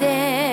の